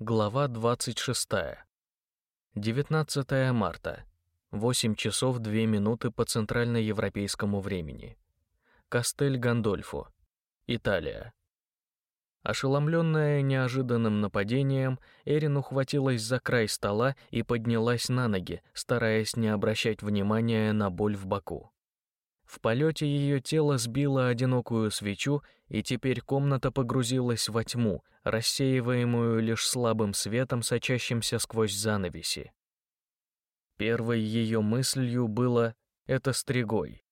Глава 26. 19 марта. 8 часов 2 минуты по центральноевропейскому времени. Кастель Гандольфо, Италия. Ошеломленная неожиданным нападением, Эрин ухватилась за край стола и поднялась на ноги, стараясь не обращать внимания на боль в боку. В полете ее тело сбило одинокую свечу, и теперь комната погрузилась во тьму, рассеиваемую лишь слабым светом, сочащимся сквозь занавеси. Первой ее мыслью было «это стригой».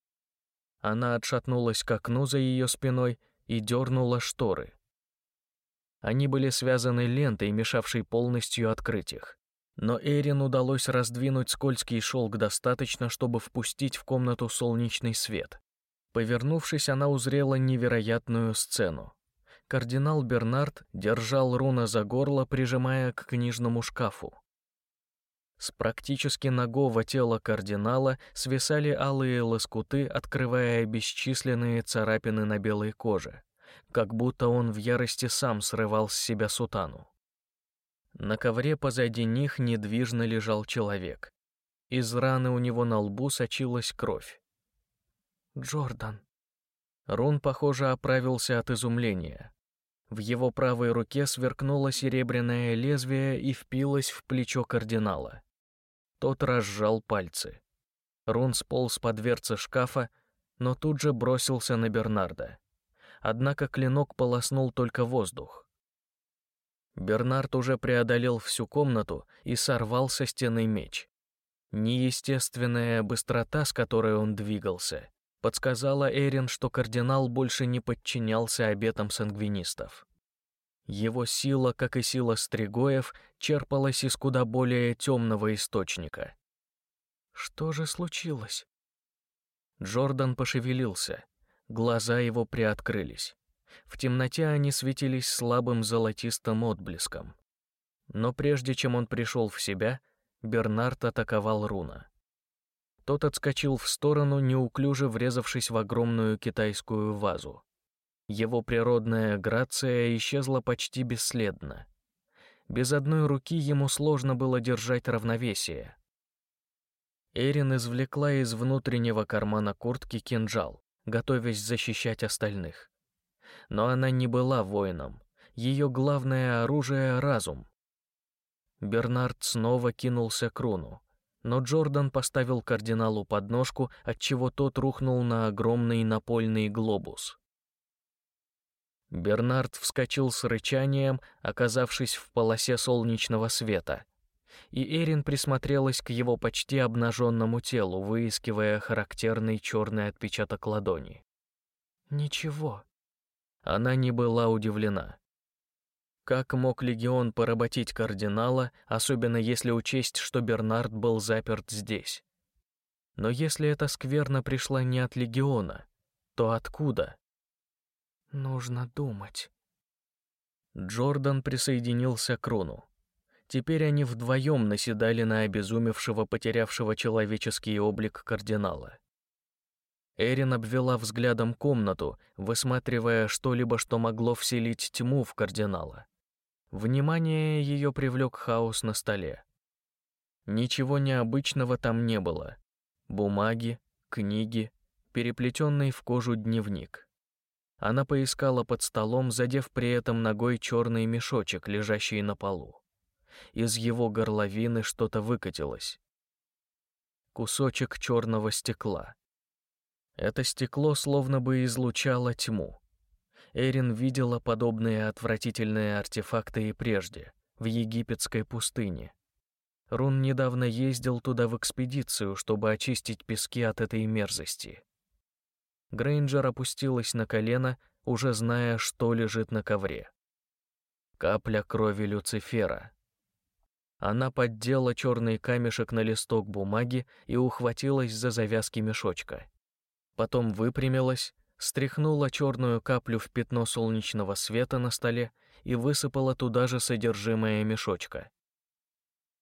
Она отшатнулась к окну за ее спиной и дернула шторы. Они были связаны лентой, мешавшей полностью открыть их. Но Эрин удалось раздвинуть скользкий шелк достаточно, чтобы впустить в комнату солнечный свет. Повернувшись, она узрела невероятную сцену. Кардинал Бернард держал руна за горло, прижимая к книжному шкафу. С практически нагого тела кардинала свисали алые лоскуты, открывая бесчисленные царапины на белой коже, как будто он в ярости сам срывал с себя сутану. На ковре позади них недвижно лежал человек. Из раны у него на лбу сочилась кровь. «Джордан». Рун, похоже, оправился от изумления. В его правой руке сверкнуло серебряное лезвие и впилось в плечо кардинала. Тот разжал пальцы. Рун сполз по дверце шкафа, но тут же бросился на Бернарда. Однако клинок полоснул только воздух. Бернард уже преодолел всю комнату и сорвал со стены меч. Неестественная быстрота, с которой он двигался, подсказала Эрин, что кардинал больше не подчинялся обетам сангвинистов. Его сила, как и сила стригоев, черпалась из куда более темного источника. Что же случилось? Джордан пошевелился. Глаза его приоткрылись. В темноте они светились слабым золотистым отблеском. Но прежде чем он пришел в себя, Бернард атаковал Руна. Тот отскочил в сторону, неуклюже врезавшись в огромную китайскую вазу. Его природная грация исчезла почти бесследно. Без одной руки ему сложно было держать равновесие. Эрин извлекла из внутреннего кармана куртки кинжал, готовясь защищать остальных но она не была воином. Ее главное оружие — разум. Бернард снова кинулся к руну, но Джордан поставил кардиналу подножку, отчего тот рухнул на огромный напольный глобус. Бернард вскочил с рычанием, оказавшись в полосе солнечного света, и Эрин присмотрелась к его почти обнаженному телу, выискивая характерный черный отпечаток ладони. «Ничего», она не была удивлена. Как мог легион поработить кардинала, особенно если учесть, что Бернард был заперт здесь? Но если эта скверна пришла не от легиона, то откуда? Нужно думать. Джордан присоединился к Руну. Теперь они вдвоем наседали на обезумевшего, потерявшего человеческий облик кардинала. Эрин обвела взглядом комнату, высматривая что-либо, что могло вселить тьму в кардинала. Внимание ее привлек хаос на столе. Ничего необычного там не было. Бумаги, книги, переплетенный в кожу дневник. Она поискала под столом, задев при этом ногой черный мешочек, лежащий на полу. Из его горловины что-то выкатилось. Кусочек черного стекла. Это стекло словно бы излучало тьму. Эрин видела подобные отвратительные артефакты и прежде, в египетской пустыне. Рун недавно ездил туда в экспедицию, чтобы очистить пески от этой мерзости. Грейнджер опустилась на колено, уже зная, что лежит на ковре. Капля крови Люцифера. Она поддела черный камешек на листок бумаги и ухватилась за завязки мешочка потом выпрямилась, стряхнула черную каплю в пятно солнечного света на столе и высыпала туда же содержимое мешочка.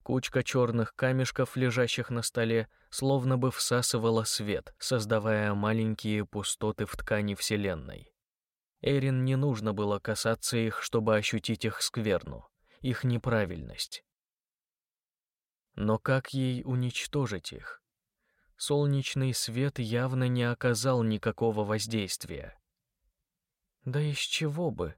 Кучка черных камешков, лежащих на столе, словно бы всасывала свет, создавая маленькие пустоты в ткани Вселенной. Эрин не нужно было касаться их, чтобы ощутить их скверну. их неправильность. Но как ей уничтожить их? Солнечный свет явно не оказал никакого воздействия. Да из чего бы?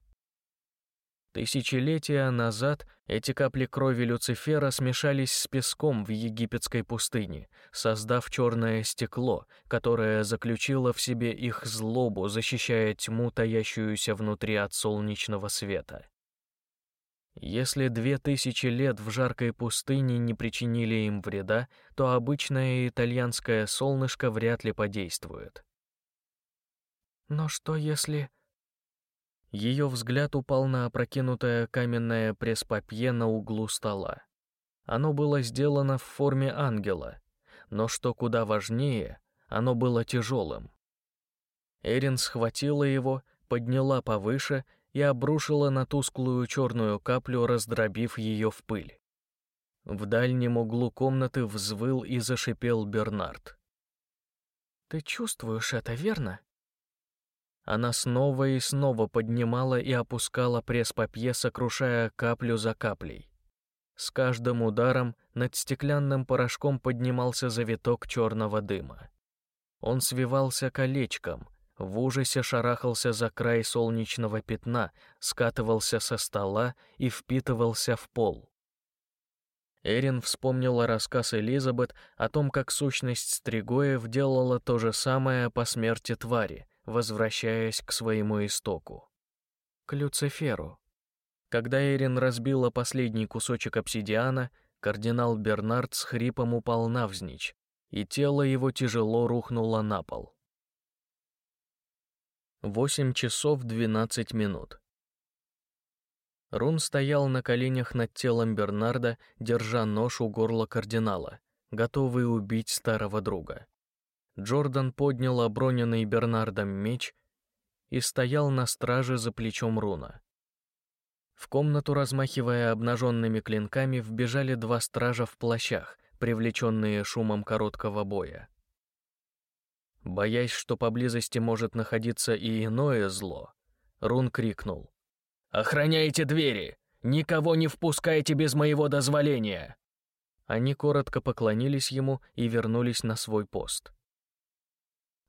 Тысячелетия назад эти капли крови Люцифера смешались с песком в египетской пустыне, создав черное стекло, которое заключило в себе их злобу, защищая тьму, таящуюся внутри от солнечного света. Если две тысячи лет в жаркой пустыне не причинили им вреда, то обычное итальянское солнышко вряд ли подействует. Но что если... Ее взгляд упал на опрокинутое каменное пресс-папье на углу стола. Оно было сделано в форме ангела, но что куда важнее, оно было тяжелым. Эрин схватила его, подняла повыше и обрушила на тусклую черную каплю, раздробив ее в пыль. В дальнем углу комнаты взвыл и зашипел Бернард. «Ты чувствуешь это, верно?» Она снова и снова поднимала и опускала пресс-папье, сокрушая каплю за каплей. С каждым ударом над стеклянным порошком поднимался завиток черного дыма. Он свивался колечком, в ужасе шарахался за край солнечного пятна, скатывался со стола и впитывался в пол. Эрин вспомнила рассказ Элизабет о том, как сущность Стригоев делала то же самое по смерти твари, возвращаясь к своему истоку. К Люциферу. Когда Эрин разбила последний кусочек обсидиана, кардинал Бернард с хрипом упал навзничь, и тело его тяжело рухнуло на пол. 8 часов 12 минут. Рун стоял на коленях над телом Бернарда, держа нож у горла кардинала, готовый убить старого друга. Джордан поднял оброненный Бернардом меч и стоял на страже за плечом Руна. В комнату, размахивая обнаженными клинками, вбежали два стража в плащах, привлеченные шумом короткого боя. Боясь, что поблизости может находиться и иное зло, Рун крикнул. «Охраняйте двери! Никого не впускайте без моего дозволения!» Они коротко поклонились ему и вернулись на свой пост.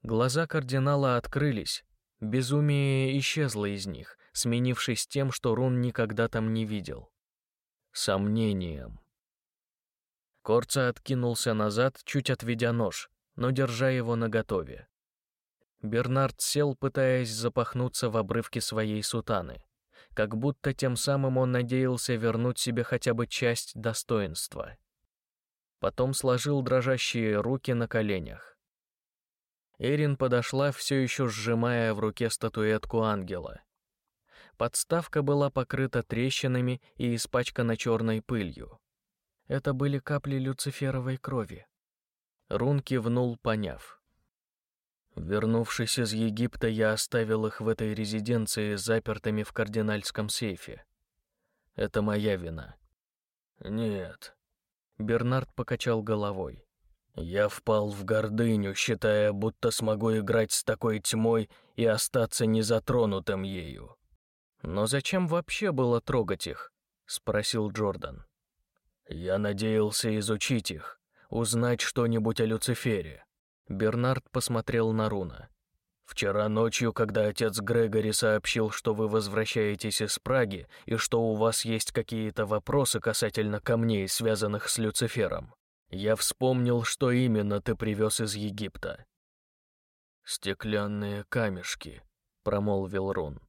Глаза кардинала открылись, безумие исчезло из них, сменившись тем, что Рун никогда там не видел. Сомнением. Корца откинулся назад, чуть отведя нож, но держа его наготове. Бернард сел, пытаясь запахнуться в обрывке своей сутаны, как будто тем самым он надеялся вернуть себе хотя бы часть достоинства. Потом сложил дрожащие руки на коленях. Эрин подошла, все еще сжимая в руке статуэтку ангела. Подставка была покрыта трещинами и испачкана черной пылью. Это были капли люциферовой крови. Рун кивнул, поняв. Вернувшись из Египта, я оставил их в этой резиденции запертыми в кардинальском сейфе. Это моя вина. Нет. Бернард покачал головой. Я впал в гордыню, считая, будто смогу играть с такой тьмой и остаться незатронутым ею. Но зачем вообще было трогать их? спросил Джордан. Я надеялся изучить их, узнать что-нибудь о Люцифере. Бернард посмотрел на Руна. Вчера ночью, когда отец Грегори сообщил, что вы возвращаетесь из Праги и что у вас есть какие-то вопросы касательно камней, связанных с Люцифером, я вспомнил, что именно ты привез из Египта. «Стеклянные камешки», — промолвил Рун.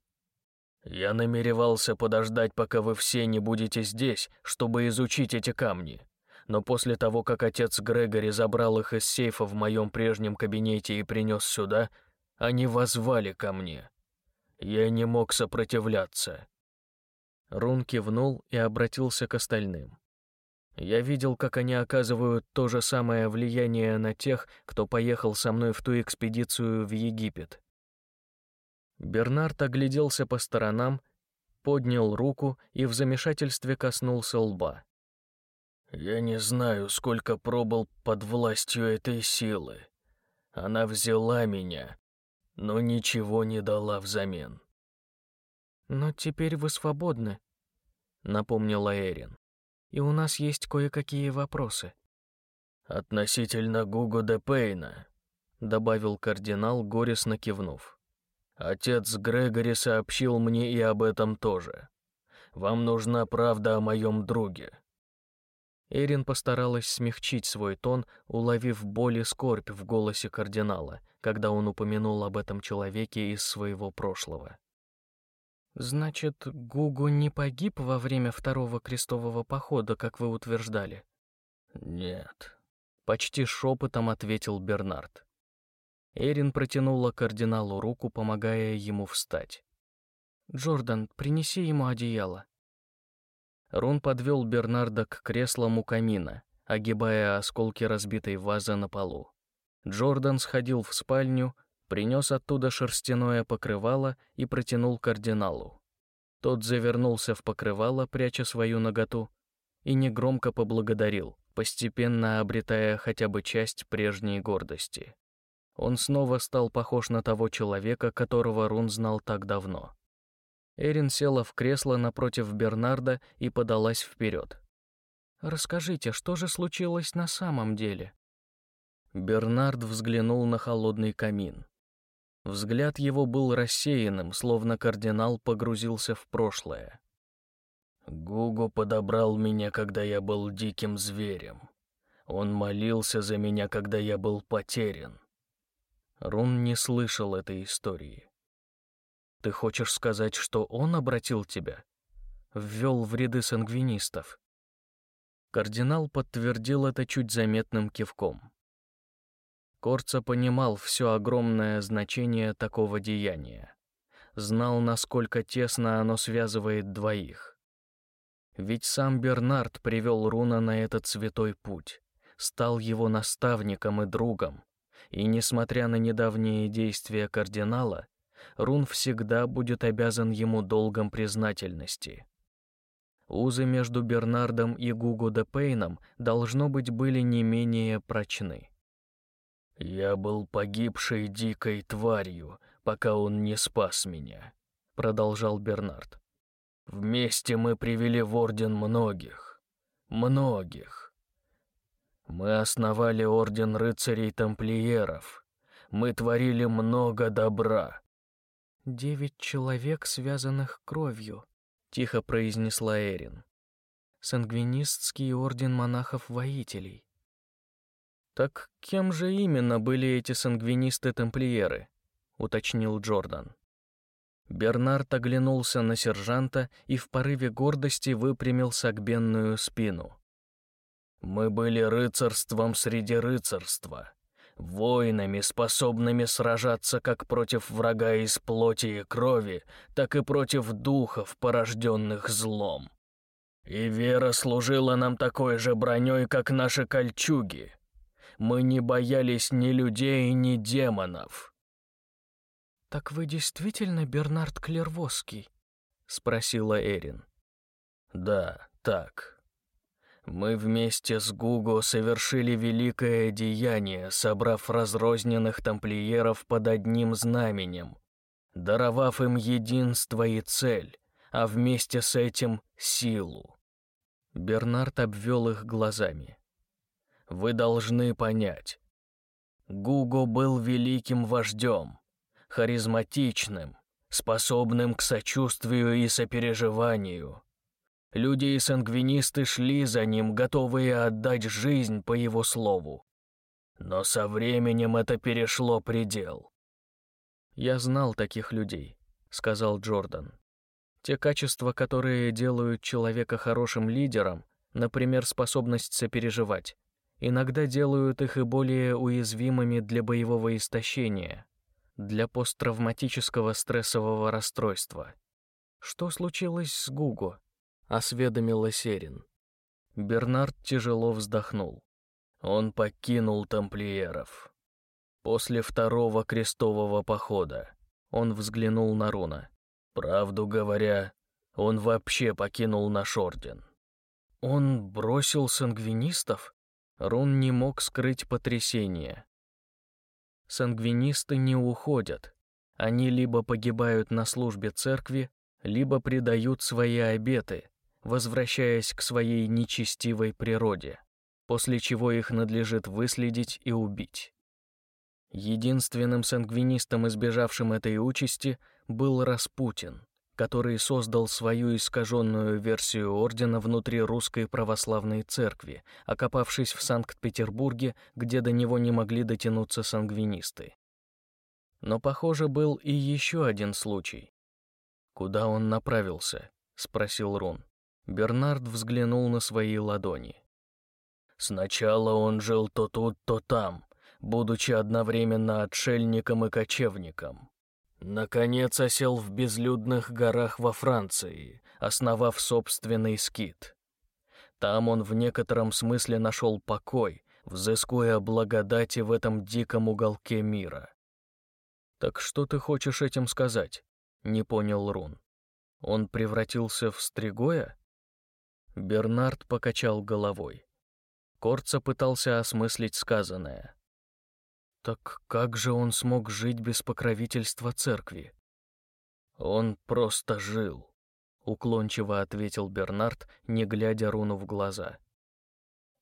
«Я намеревался подождать, пока вы все не будете здесь, чтобы изучить эти камни но после того, как отец Грегори забрал их из сейфа в моем прежнем кабинете и принес сюда, они возвали ко мне. Я не мог сопротивляться. Рун кивнул и обратился к остальным. Я видел, как они оказывают то же самое влияние на тех, кто поехал со мной в ту экспедицию в Египет. Бернард огляделся по сторонам, поднял руку и в замешательстве коснулся лба. Я не знаю, сколько пробыл под властью этой силы. Она взяла меня, но ничего не дала взамен. Но теперь вы свободны. напомнила Эрин. И у нас есть кое-какие вопросы. Относительно Гуго де Пейна, добавил кардинал, горестно кивнув. Отец Грегори сообщил мне и об этом тоже. Вам нужна правда о моем друге. Эрин постаралась смягчить свой тон, уловив боль и скорбь в голосе кардинала, когда он упомянул об этом человеке из своего прошлого. «Значит, Гугу не погиб во время второго крестового похода, как вы утверждали?» «Нет», — почти шепотом ответил Бернард. Эрин протянула кардиналу руку, помогая ему встать. «Джордан, принеси ему одеяло». Рун подвел Бернарда к креслам у камина, огибая осколки разбитой вазы на полу. Джордан сходил в спальню, принес оттуда шерстяное покрывало и протянул кардиналу. Тот завернулся в покрывало, пряча свою наготу, и негромко поблагодарил, постепенно обретая хотя бы часть прежней гордости. Он снова стал похож на того человека, которого Рун знал так давно. Эрин села в кресло напротив Бернарда и подалась вперед. «Расскажите, что же случилось на самом деле?» Бернард взглянул на холодный камин. Взгляд его был рассеянным, словно кардинал погрузился в прошлое. Гугу подобрал меня, когда я был диким зверем. Он молился за меня, когда я был потерян. Рун не слышал этой истории. Ты хочешь сказать, что он обратил тебя? Ввел в ряды сангвинистов. Кардинал подтвердил это чуть заметным кивком. Корца понимал все огромное значение такого деяния. Знал, насколько тесно оно связывает двоих. Ведь сам Бернард привел Руна на этот святой путь, стал его наставником и другом, и, несмотря на недавние действия кардинала, Рун всегда будет обязан ему долгом признательности. Узы между Бернардом и Гуго де Пейном должно быть были не менее прочны. «Я был погибшей дикой тварью, пока он не спас меня», — продолжал Бернард. «Вместе мы привели в Орден многих, многих. Мы основали Орден рыцарей-тамплиеров, мы творили много добра, «Девять человек, связанных кровью», — тихо произнесла Эрин. «Сангвинистский орден монахов-воителей». «Так кем же именно были эти сангвинисты-тамплиеры?» — уточнил Джордан. Бернард оглянулся на сержанта и в порыве гордости выпрямил согбенную спину. «Мы были рыцарством среди рыцарства воинами, способными сражаться как против врага из плоти и крови, так и против духов, порожденных злом. И вера служила нам такой же броней, как наши кольчуги. Мы не боялись ни людей, ни демонов. «Так вы действительно Бернард Клервосский?» — спросила Эрин. «Да, так», мы вместе с Гуго совершили великое деяние, собрав разрозненных тамплиеров под одним знаменем, даровав им единство и цель, а вместе с этим силу. Бернард обвел их глазами. Вы должны понять. Гуго был великим вождем, харизматичным, способным к сочувствию и сопереживанию, Люди и сангвинисты шли за ним, готовые отдать жизнь по его слову. Но со временем это перешло предел. «Я знал таких людей», — сказал Джордан. «Те качества, которые делают человека хорошим лидером, например, способность сопереживать, иногда делают их и более уязвимыми для боевого истощения, для посттравматического стрессового расстройства. Что случилось с Гуго?» Осведомилась Эрин. Бернард тяжело вздохнул. Он покинул тамплиеров. После второго крестового похода он взглянул на Руна. Правду говоря, он вообще покинул наш орден. Он бросил сангвинистов? Рун не мог скрыть потрясение. Сангвинисты не уходят. Они либо погибают на службе церкви, либо предают свои обеты, возвращаясь к своей нечестивой природе, после чего их надлежит выследить и убить. Единственным сангвинистом, избежавшим этой участи, был Распутин, который создал свою искаженную версию ордена внутри русской православной церкви, окопавшись в Санкт-Петербурге, где до него не могли дотянуться сангвинисты. Но, похоже, был и еще один случай. «Куда он направился?» — спросил Рун. Бернард взглянул на свои ладони. «Сначала он жил то тут, то там, будучи одновременно отшельником и кочевником. Наконец осел в безлюдных горах во Франции, основав собственный скит. Там он в некотором смысле нашел покой, взыскуя благодати в этом диком уголке мира. «Так что ты хочешь этим сказать?» — не понял Рун. «Он превратился в стригоя?» Бернард покачал головой. Корца пытался осмыслить сказанное. Так как же он смог жить без покровительства церкви? Он просто жил, уклончиво ответил Бернард, не глядя Руну в глаза.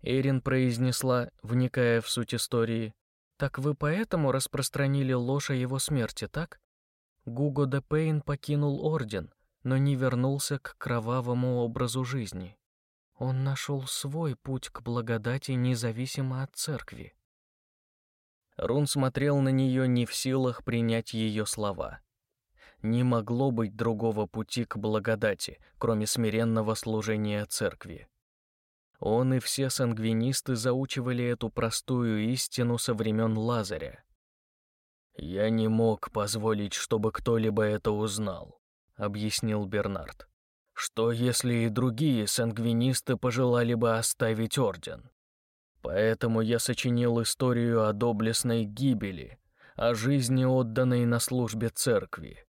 Эрин произнесла, вникая в суть истории: "Так вы поэтому распространили ложь о его смерти, так? Гуго де Пейн покинул орден, но не вернулся к кровавому образу жизни. Он нашел свой путь к благодати независимо от церкви. Рун смотрел на нее не в силах принять ее слова. Не могло быть другого пути к благодати, кроме смиренного служения церкви. Он и все сангвинисты заучивали эту простую истину со времен Лазаря. «Я не мог позволить, чтобы кто-либо это узнал», — объяснил Бернард. «Что, если и другие сангвинисты пожелали бы оставить орден? Поэтому я сочинил историю о доблестной гибели, о жизни, отданной на службе церкви.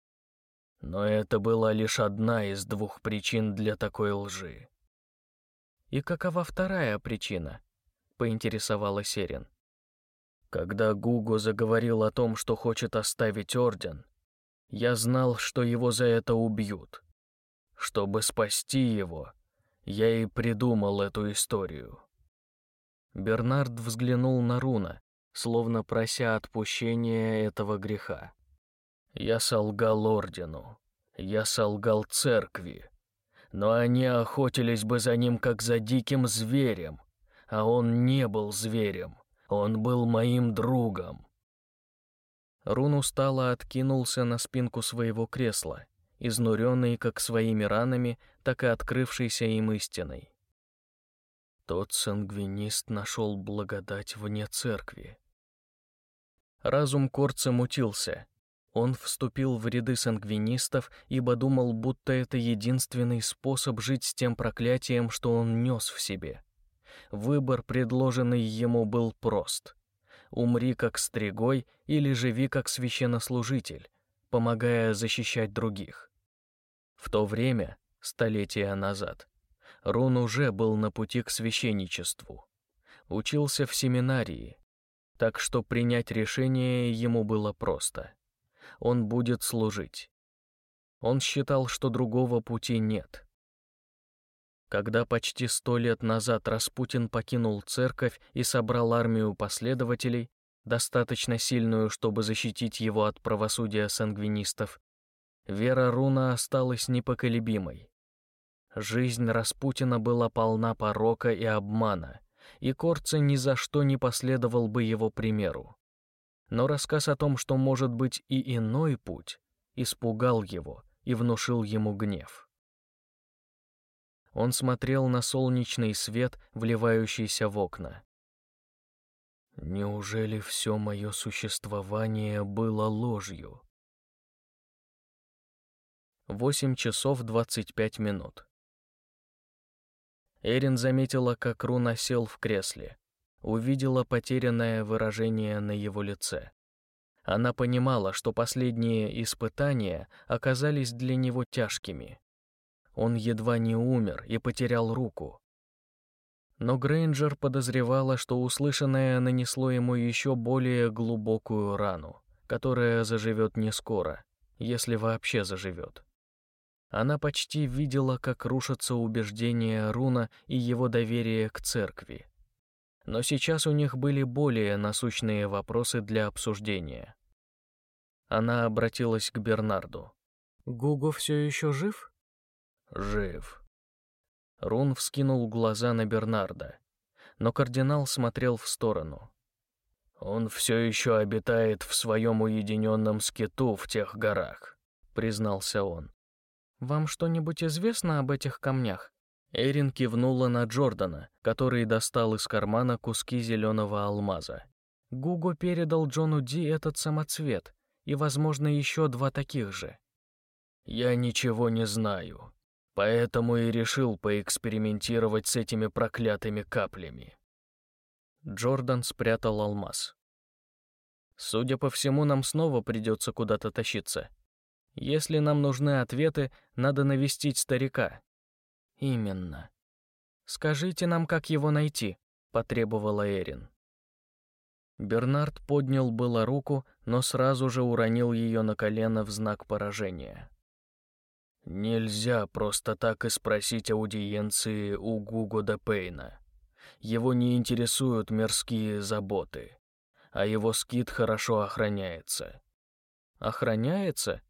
Но это была лишь одна из двух причин для такой лжи. «И какова вторая причина?» — поинтересовалась Серин. Когда Гуго заговорил о том, что хочет оставить орден, я знал, что его за это убьют. Чтобы спасти его, я и придумал эту историю. Бернард взглянул на Руна, словно прося отпущения этого греха. «Я солгал Ордену, я солгал Церкви, но они охотились бы за ним, как за диким зверем, а он не был зверем, он был моим другом». Рун устало откинулся на спинку своего кресла, изнуренный как своими ранами, так и открывшейся им истиной. Тот сангвинист нашел благодать вне церкви. Разум Корца мутился. Он вступил в ряды сангвинистов, ибо думал, будто это единственный способ жить с тем проклятием, что он нес в себе. Выбор, предложенный ему, был прост. Умри как стригой или живи как священнослужитель, помогая защищать других. В то время, столетия назад, Рун уже был на пути к священничеству. Учился в семинарии, так что принять решение ему было просто. Он будет служить. Он считал, что другого пути нет. Когда почти сто лет назад Распутин покинул церковь и собрал армию последователей, достаточно сильную, чтобы защитить его от правосудия сангвинистов, вера Руна осталась непоколебимой. Жизнь Распутина была полна порока и обмана, и Корце ни за что не последовал бы его примеру. Но рассказ о том, что может быть и иной путь, испугал его и внушил ему гнев. Он смотрел на солнечный свет, вливающийся в окна. Неужели все мое существование было ложью? Восемь часов двадцать пять минут. Эрин заметила, как Руна сел в кресле. Увидела потерянное выражение на его лице. Она понимала, что последние испытания оказались для него тяжкими. Он едва не умер и потерял руку. Но Грейнджер подозревала, что услышанное нанесло ему еще более глубокую рану, которая заживет не скоро, если вообще заживет. Она почти видела, как рушатся убеждения Руна и его доверие к церкви. Но сейчас у них были более насущные вопросы для обсуждения. Она обратилась к Бернарду. «Гуго все еще жив?» «Жив». Рун вскинул глаза на Бернарда, но кардинал смотрел в сторону. «Он все еще обитает в своем уединенном скиту в тех горах», — признался он. «Вам что-нибудь известно об этих камнях?» Эрин кивнула на Джордана, который достал из кармана куски зеленого алмаза. Гуго передал Джону Ди этот самоцвет и, возможно, еще два таких же. «Я ничего не знаю, поэтому и решил поэкспериментировать с этими проклятыми каплями». Джордан спрятал алмаз. «Судя по всему, нам снова придется куда-то тащиться», если нам нужны ответы, надо навестить старика. Именно. Скажите нам, как его найти, потребовала Эрин. Бернард поднял было руку, но сразу же уронил ее на колено в знак поражения. Нельзя просто так и спросить аудиенции у Гуго де Пейна. Его не интересуют мирские заботы, а его скит хорошо охраняется. Охраняется?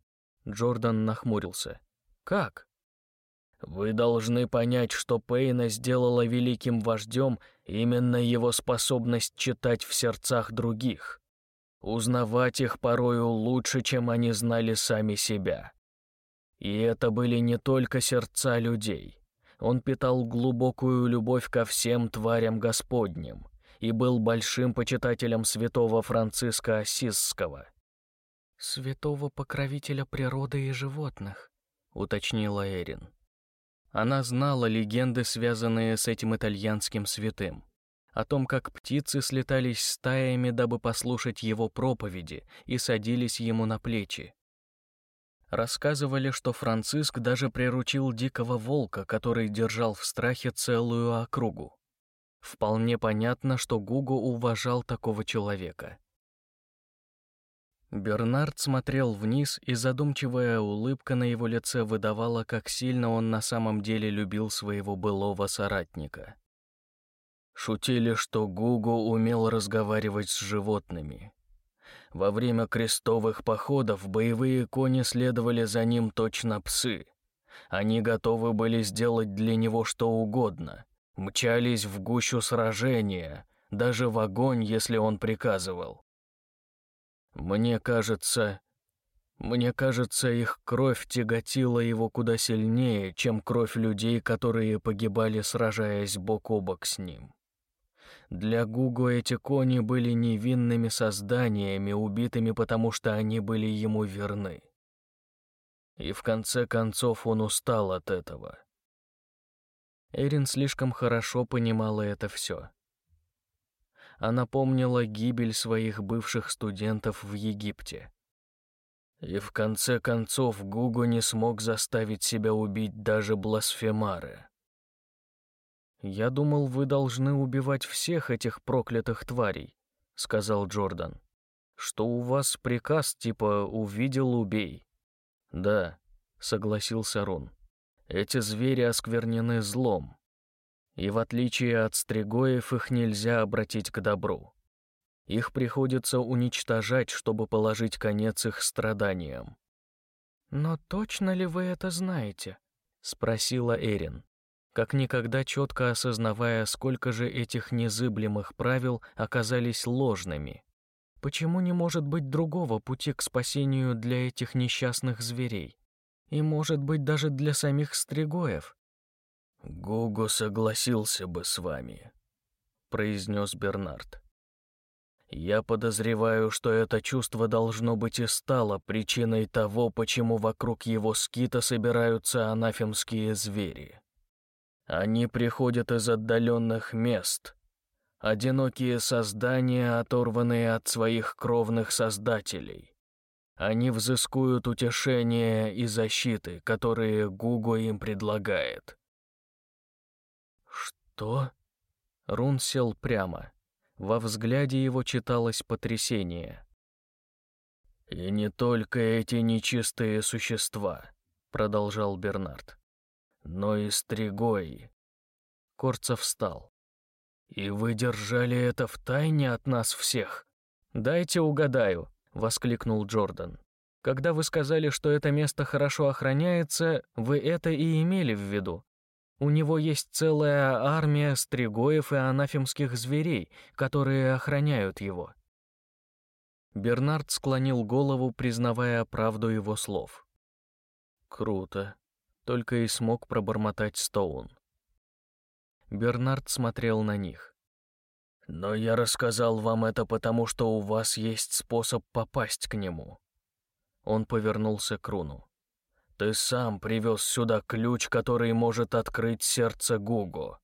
Джордан нахмурился. «Как?» «Вы должны понять, что Пейна сделала великим вождем именно его способность читать в сердцах других, узнавать их порою лучше, чем они знали сами себя. И это были не только сердца людей. Он питал глубокую любовь ко всем тварям Господним и был большим почитателем святого Франциска Осисского — «Святого покровителя природы и животных», — уточнила Эрин. Она знала легенды, связанные с этим итальянским святым. О том, как птицы слетались стаями, дабы послушать его проповеди, и садились ему на плечи. Рассказывали, что Франциск даже приручил дикого волка, который держал в страхе целую округу. Вполне понятно, что Гугу уважал такого человека. Бернард смотрел вниз, и задумчивая улыбка на его лице выдавала, как сильно он на самом деле любил своего былого соратника. Шутили, что Гугу умел разговаривать с животными. Во время крестовых походов боевые кони следовали за ним точно псы. Они готовы были сделать для него что угодно, мчались в гущу сражения, даже в огонь, если он приказывал. Мне кажется, мне кажется, их кровь тяготила его куда сильнее, чем кровь людей, которые погибали, сражаясь бок о бок с ним. Для Гуго эти кони были невинными созданиями, убитыми потому, что они были ему верны. И в конце концов он устал от этого. Эрин слишком хорошо понимала это все. Она помнила гибель своих бывших студентов в Египте. И в конце концов Гугу не смог заставить себя убить даже бласфемары. «Я думал, вы должны убивать всех этих проклятых тварей», — сказал Джордан. «Что у вас приказ типа «увидел, убей». «Да», — согласился Рун. «Эти звери осквернены злом, и в отличие от стригоев их нельзя обратить к добру. Их приходится уничтожать, чтобы положить конец их страданиям. «Но точно ли вы это знаете?» — спросила Эрин, как никогда четко осознавая, сколько же этих незыблемых правил оказались ложными. Почему не может быть другого пути к спасению для этих несчастных зверей? И, может быть, даже для самих стригоев? «Гуго согласился бы с вами», — произнес Бернард. «Я подозреваю, что это чувство должно быть и стало причиной того, почему вокруг его скита собираются анафемские звери. Они приходят из отдаленных мест, одинокие создания, оторванные от своих кровных создателей. Они взыскуют утешения и защиты, которые Гуго им предлагает». «Что?» Рун сел прямо. Во взгляде его читалось потрясение. «И не только эти нечистые существа. продолжал Бернард. Но и стригой. Корцев встал. И вы держали это в тайне от нас всех? Дайте угадаю, воскликнул Джордан. Когда вы сказали, что это место хорошо охраняется, вы это и имели в виду. У него есть целая армия стригоев и анафемских зверей, которые охраняют его. Бернард склонил голову, признавая правду его слов. Круто, только и смог пробормотать Стоун. Бернард смотрел на них. Но я рассказал вам это потому, что у вас есть способ попасть к нему. Он повернулся к Руну. Ты сам привез сюда ключ, который может открыть сердце Гуго.